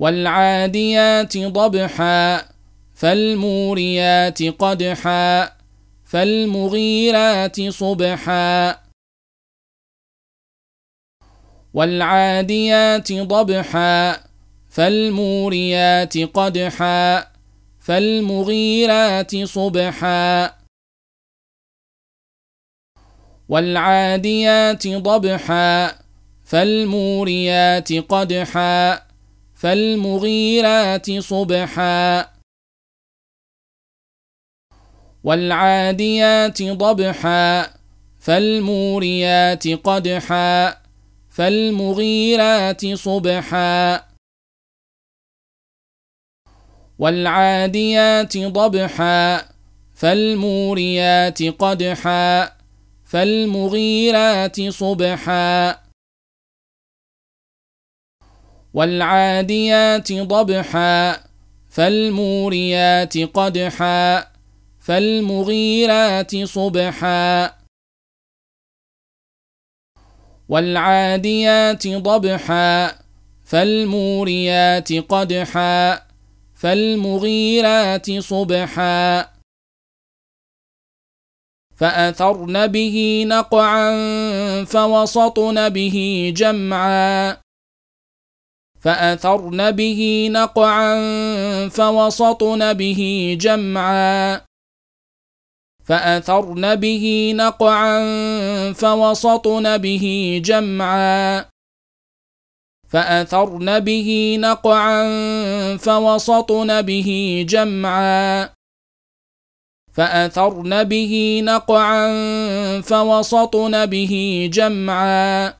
والعاديات ضبحا فالموريات قدحا فالمغيرات صبحا. والعاديات ضبحا فالموريات قدحا فالمغيرات صبحا. والعاديات ضبحا فالموريات قدحا. فالمغيرات صبحا. والعاديات ضبحا. فالموريات قدحا. فالمغيرات صبحا. والعاديات ضبحا. فالموريات قدحا. فالمغيرات صبحا. والعاديات ضبحا فالموريات قدحا فالمغيرات صبحا. والعاديات ضبحا فالموريات قدحا فالمغيرات صبحا. فأثرن به نقعا فوسطن به جمعا. فأثرن به نقعا فوسطن به جمعا. فأثرن به نقعا فوسطن به جمعا. فأثرن به نقعا فوسطن به جمعا. فأثرن به نقعا فوسطن به جمعا.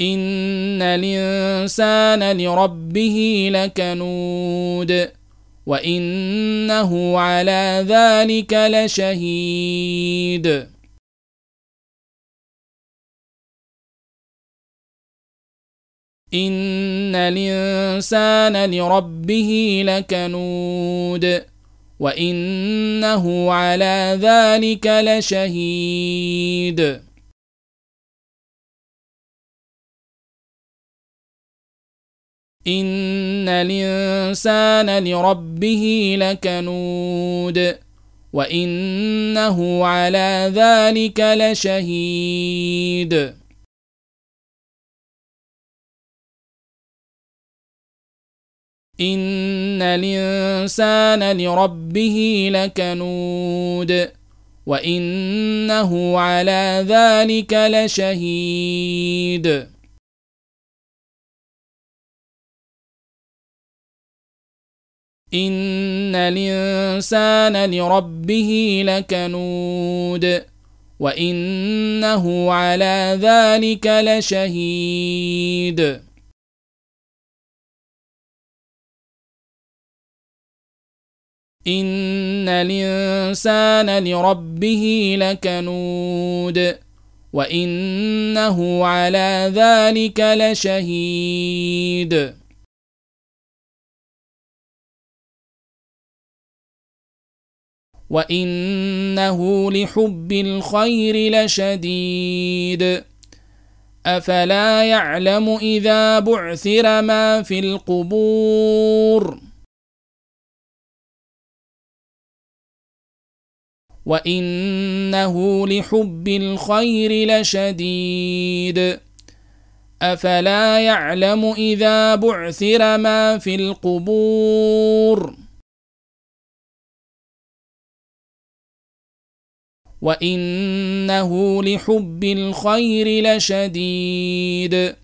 إن الإنسان لربه لكنود وإنه على ذلك لشهيد. إن الإنسان لربه لكنود وإنه على ذلك لشهيد. إن الإنسان لربه لكنود وإنه على ذلك لشهيد. إن الإنسان لربه لكنود وإنه على ذلك لشهيد. إن الإنسان لربه لكنود وإنه على ذلك لشهيد. إن الإنسان لربه لكنود وإنه على ذلك لشهيد. وإنه لحب الخير لشديد أفلا يعلم إذا بعثر ما في القبور وإنه لحب الخير لشديد أفلا يعلم إذا بعثر ما في القبور وإنه لحب الخير لشديد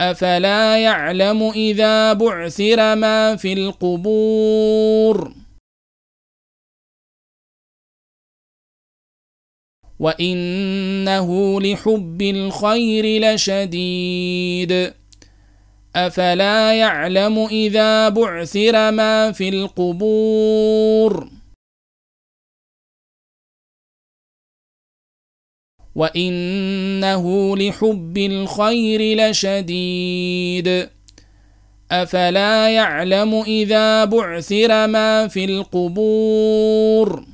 أفلا يعلم إذا بعثر ما في القبور وإنه لحب الخير لشديد أفلا يعلم إذا بعثر ما في القبور وإنه لحب الخير لشديد أفلا يعلم إذا بعثر ما في القبور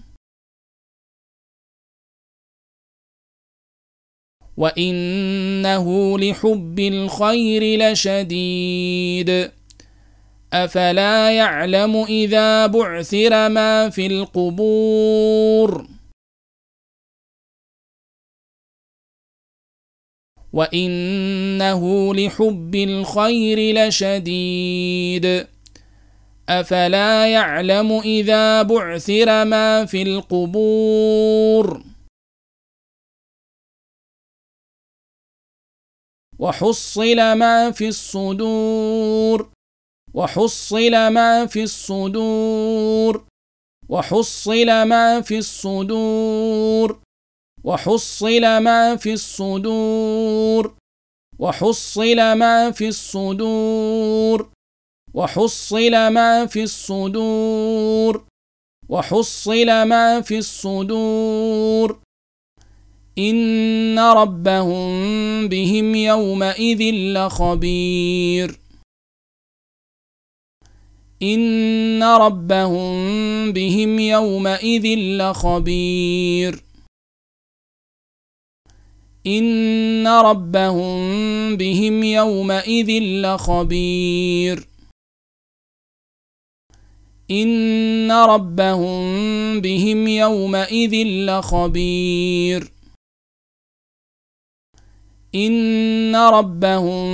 وإنه لحب الخير لشديد أفلا يعلم إذا بعثر ما في القبور وإنه لحب الخير لشديد أفلا يعلم إذا بعثر ما في القبور وحصل ما في الصدور وحصل ما في الصدور وحصل ما في الصدور وحصل ما في الصدور. وحصل ما في الصدور. وحصل ما في الصدور. وحصل ما في الصدور. إن ربهم بهم يومئذ لخبير. إن ربهم بهم يومئذ لخبير. إن ربهم بهم يومئذ لخبير. إن ربهم بهم يومئذ لخبير. إن ربهم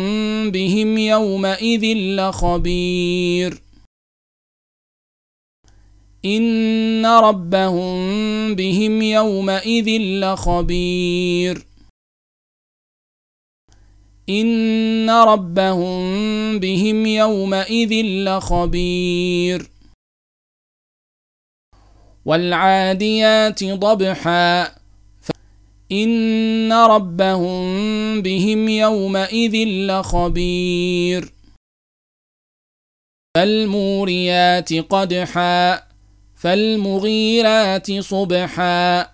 بهم يومئذ لخبير. إن ربهم بهم يومئذ لخبير. إن ربهم بهم يومئذ لخبير. والعاديات ضبحا. إن ربهم بهم يومئذ لخبير. فالموريات قدحا. فالمغيرات صبحا.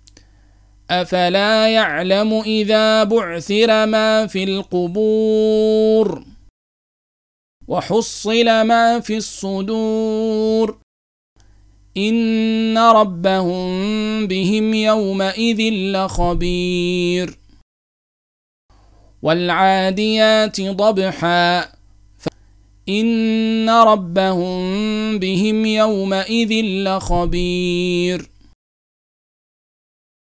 أفلا يعلم إذا بعثر ما في القبور وحصل ما في الصدور إن ربهم بهم يومئذ لخبير والعاديات ضبحا إن ربهم بهم يومئذ لخبير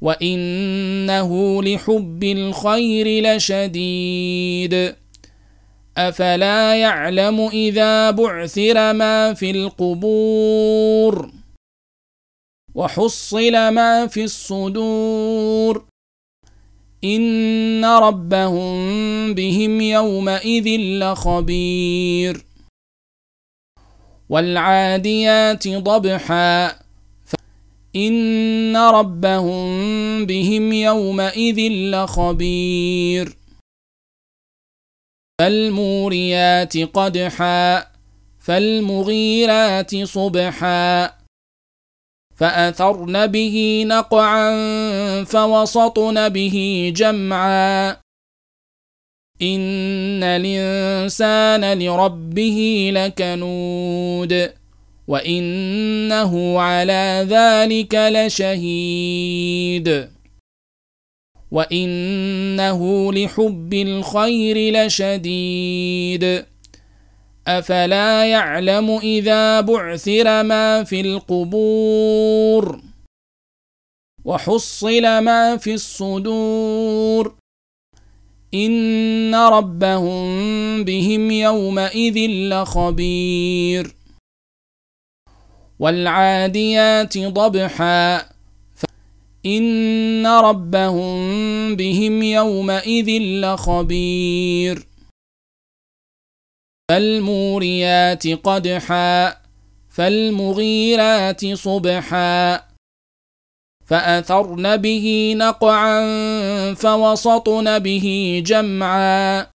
وإنه لحب الخير لشديد. أفلا يعلم إذا بعثر ما في القبور وحصل ما في الصدور. إن ربهم بهم يومئذ لخبير. والعاديات ضبحا. إن ربهم بهم يومئذ لخبير فالموريات قدحا فالمغيرات صبحا فأثرن به نقعا فوسطن به جمعا إن الإنسان لربه لكنود وإنه على ذلك لشهيد. وإنه لحب الخير لشديد. أفلا يعلم إذا بعثر ما في القبور وحصل ما في الصدور. إن ربهم بهم يومئذ لخبير. والعاديات ضبحا. إن ربهم بهم يومئذ لخبير. فالموريات قدحا فالمغيرات صبحا. فأثرن به نقعا فوسطن به جمعا.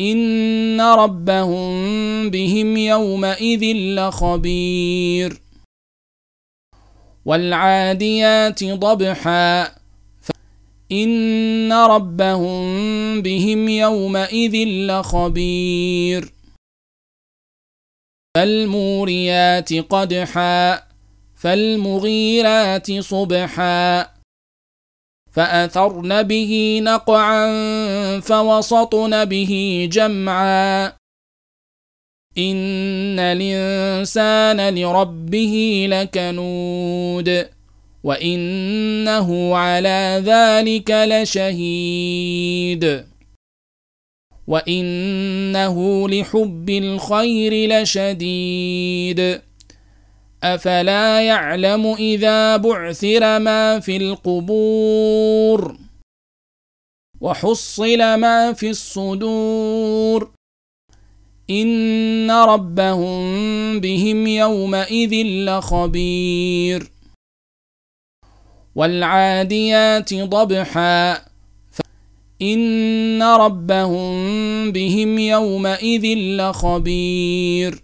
إن ربهم بهم يومئذ لخبير والعاديات ضبحا إن ربهم بهم يومئذ لخبير فالموريات قدحا فالمغيرات صبحا فأثرن به نقعا فوسطن به جمعا. إن الإنسان لربه لكنود وإنه على ذلك لشهيد. وإنه لحب الخير لشديد. أفلا يعلم إذا بعثر ما في القبور وحصل ما في الصدور إن ربهم بهم يومئذ لخبير والعاديات ضبحا إن ربهم بهم يومئذ لخبير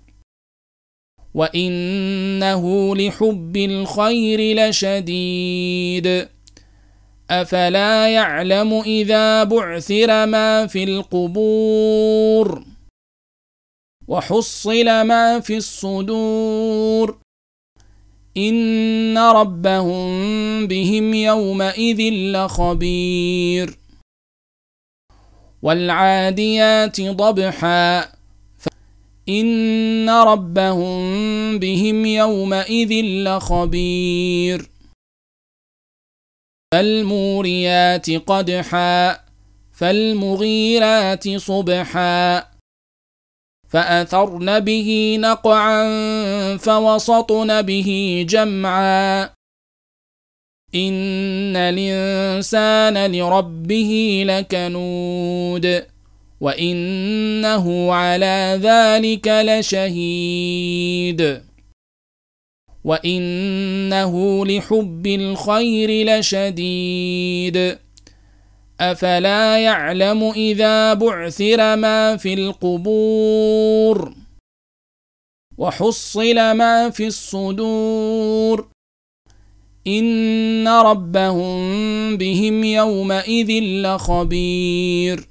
وإنه لحب الخير لشديد. أفلا يعلم إذا بعثر ما في القبور وحصل ما في الصدور إن ربهم بهم يومئذ لخبير. والعاديات ضبحا. إن ربهم بهم يومئذ لخبير فالموريات قدحا فالمغيرات صبحا فأثرن به نقعا فوسطن به جمعا إن الإنسان لربه لكنود وإنه على ذلك لشهيد. وإنه لحب الخير لشديد. أفلا يعلم إذا بعثر ما في القبور وحصل ما في الصدور. إن ربهم بهم يومئذ لخبير.